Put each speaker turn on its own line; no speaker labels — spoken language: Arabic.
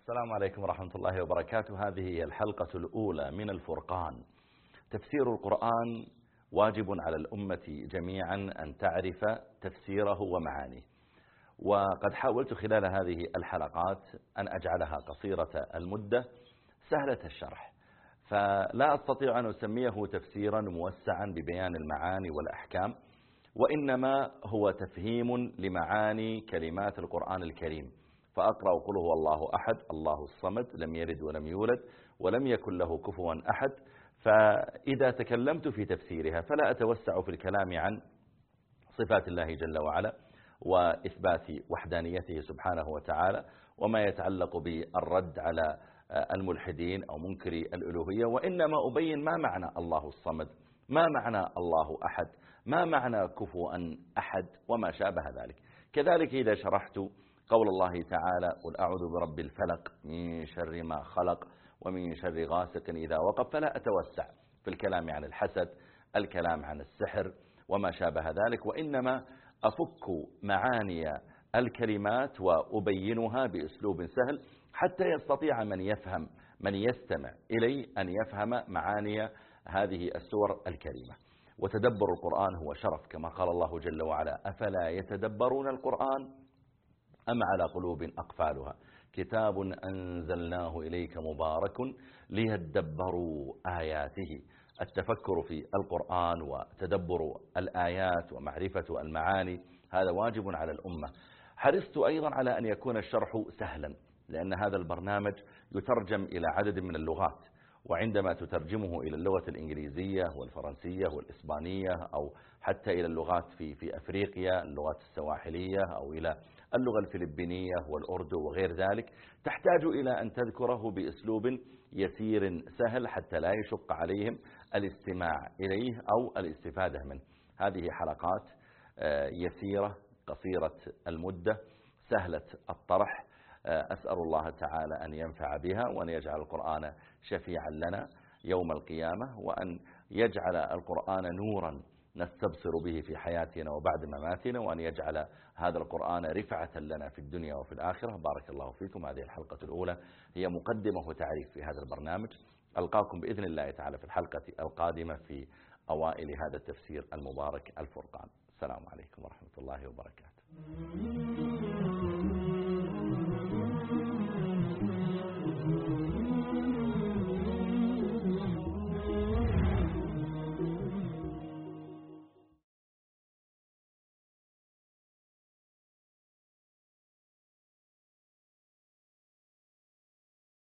السلام عليكم ورحمة الله وبركاته. هذه هي الحلقة الأولى من الفرقان. تفسير القرآن واجب على الأمة جميعا أن تعرف تفسيره ومعانيه. وقد حاولت خلال هذه الحلقات أن أجعلها قصيرة المدة سهلة الشرح. فلا أستطيع أن أسميه تفسيرا موسعا ببيان المعاني والأحكام وإنما هو تفهيم لمعاني كلمات القرآن الكريم. فأقرأ قل هو الله أحد الله الصمد لم يلد ولم يولد ولم يكن له كفوا أحد. فإذا تكلمت في تفسيرها فلا أتوسع في الكلام عن صفات الله جل وعلا وإثبات وحدانيته سبحانه وتعالى وما يتعلق بالرد على الملحدين أو منكري الألوهية وإنما أبين ما معنى الله الصمد ما معنى الله أحد ما معنى كفوا أحد وما شابه ذلك. كذلك إذا شرحت قول الله تعالى قل أعوذ برب الفلق من شر ما خلق ومن شر غاسق إذا وقب فلا أتوسع في الكلام عن الحسد الكلام عن السحر وما شابه ذلك وإنما أفك معاني الكلمات وأبينها بأسلوب سهل حتى يستطيع من يفهم من يستمع إلي أن يفهم معاني هذه السور الكريمة. وتدبر القرآن هو شرف كما قال الله جل وعلا أفلا يتدبرون القرآن؟ أم على قلوب أقفالها؟ كتاب أنزلناه إليك مبارك ليدبروا آياته. التفكر في القرآن وتدبر الآيات ومعرفة المعاني هذا واجب على الأمة. حرصت أيضا على أن يكون الشرح سهلا لأن هذا البرنامج يترجم إلى عدد من اللغات وعندما تترجمه إلى اللغة الإنجليزية والفرنسية والإسبانية أو حتى إلى اللغات في, في أفريقيا اللغات السواحلية أو إلى اللغة الفلبينية والأردو وغير ذلك تحتاج إلى أن تذكره بأسلوب يسير سهل حتى لا يشق عليهم الاستماع إليه أو الاستفادة منه. هذه حلقات يسيرة قصيرة المدة سهلة الطرح أسأل الله تعالى أن ينفع بها وأن يجعل القرآن شفيعا لنا يوم القيامة وأن يجعل القرآن نورا نستبصر به في حياتنا وبعد مماتنا وأن يجعل هذا القرآن رفعة لنا في الدنيا وفي الآخرة. بارك الله فيكم. هذه الحلقة الأولى. هي مقدمة وتعريف في هذا البرنامج. ألقاكم بإذن الله تعالى في الحلقة القادمة في أوائل هذا التفسير المبارك الفرقان. السلام عليكم ورحمة الله وبركاته.